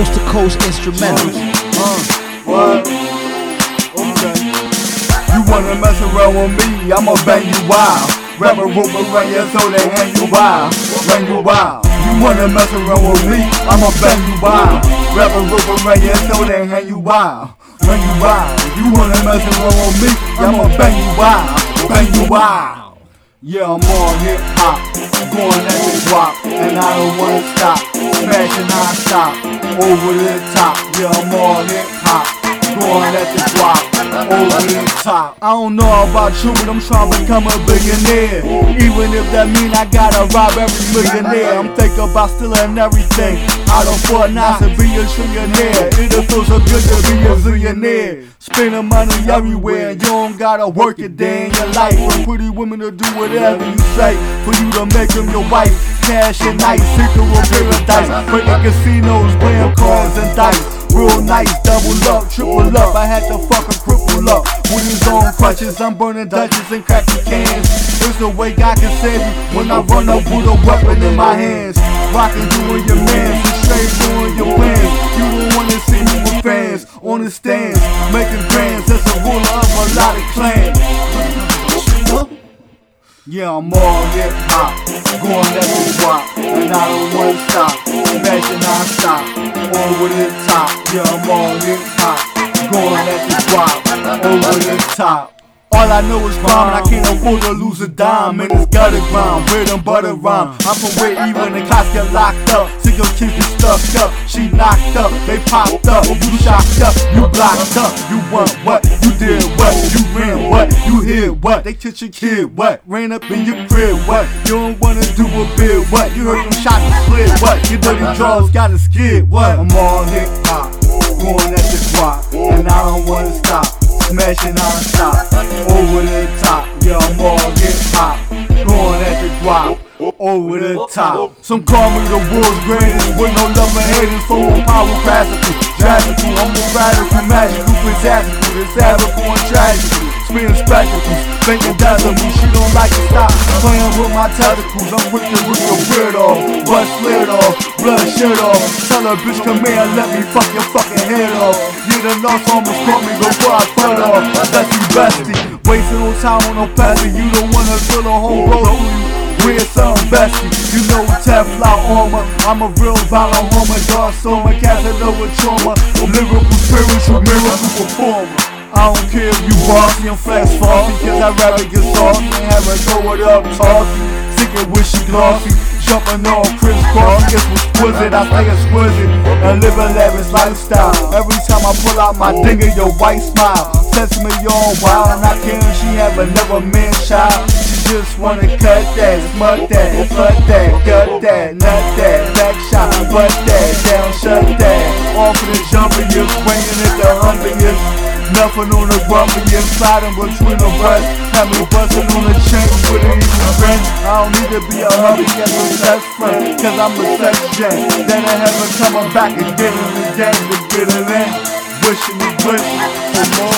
coast to coast instrumentals. Uh, what? Okay. You wanna mess around with me? I'ma bang you wild. Wrap a rope around your so they hang you wild. Bang you wild. You wanna mess around with me? I'ma bang you wild. Wrap a rope around your so they hang you wild. Bang you wild. You wanna mess around with me? I'ma bang you wild. Bang you wild. Yeah, I'm on hip hop, going at the drop, and I don't wanna stop. Smashing non-stop, over the top. Yeah, I'm on hip hop, going at the drop, the top. I don't know about you, but I'm trying to become a billionaire. Even if that mean I gotta rob every millionaire. I'm thinking about stealing everything. I don't for not to be a trillionaire. It'll feel so good to be a zillionaire. Spending money everywhere, you don't gotta work a day in your life. For pretty women to do whatever you say, for you to make them your wife. Cash and nice, secret paradise. Breaking casinos, playing cards. Double up, triple up. I had to fucking cripple up with his own crutches. I'm burning Dutches and cracking cans. It's the way God can save me when I run up with a weapon in my hands. Rocking you and your man, so straight doing your plans. You don't wanna see me with fans on the stands, making grands. That's the ruler of a lot of clans. Yeah, I'm all hip hop, going the drop, and I don't wanna stop. Smashing non-stop, over the top. Yeah, I'm all hip hop, going at the drop, over the top. All I know is crime, and I can't afford to lose a dime. And it's gutter grind, and butter rhyme. I'm from where even the cops get locked up. See your kids get stuck up. She knocked up, they popped up. You shocked up, you blocked up. You want what? You did what? You ran what? You hit what? They took your kid what? Ran up in your crib what? You don't wanna do a bit what? You heard them shots and split what? Your dirty drawers got a skid what? I'm all hip hop, going at the drop, and I don't wanna stop smashing non-stop, over the top. Yeah, I'm all hip hop, going at the drop, over the top. Some call me the world's greatest, with no love and haters, full power, hysterical and tragical. Spinning spectacles, thinking a me. She don't like to stop playing with my testicles. I'm quick to rip your beard off, butt slit off, blood shit off. Tell her bitch come here let me fuck your fucking head off. You done lost almost caught me before I cut off. That's you bestie, wasting no time on no passing. You don't wanna feel a whole road. Wear something bestie, you know Teflon armor. I'm a real violent homer, dark soma, Casanova trauma, lyrical spiritual miracle performer. I don't care if you bossy, I'm fast cause I'd rather get saucy and have her throw it up tossy. Sick of wishy glossy, jumping on crisscross, it's exquisite, I stay exquisite and live a lavish lifestyle. Every time I pull out my dinger, your white smile sets me on wild, and I can't. She have another man child. She just wanna cut that, smut that, slut that, gut that, nut that, back shot, butt that, down, shut that. Off of the jumper, you're swinging at the humpiest. Nothing on the grumpiest, sliding between the breasts. Have me busting on the chain with an even grin. I don't need to be a hubby as a sex friend, cause I'm a sex gen. Then I have her coming back and get in the game to get it in. Wishing me wish for more.